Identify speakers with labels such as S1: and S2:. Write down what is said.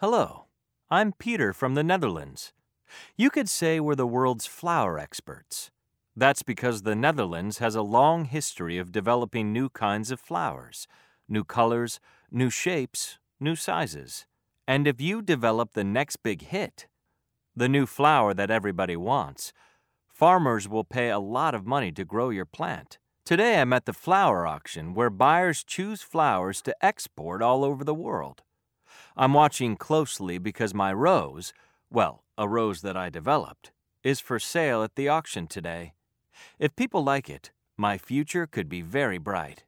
S1: Hello, I'm Peter from the Netherlands. You could say we're the world's flower experts. That's because the Netherlands has a long history of developing new kinds of flowers, new colors, new shapes, new sizes. And if you develop the next big hit, the new flower that everybody wants, farmers will pay a lot of money to grow your plant. Today I'm at the flower auction where buyers choose flowers to export all over the world. I'm watching closely because my rose, well, a rose that I developed, is for sale at the auction today. If people like it, my future could be very bright.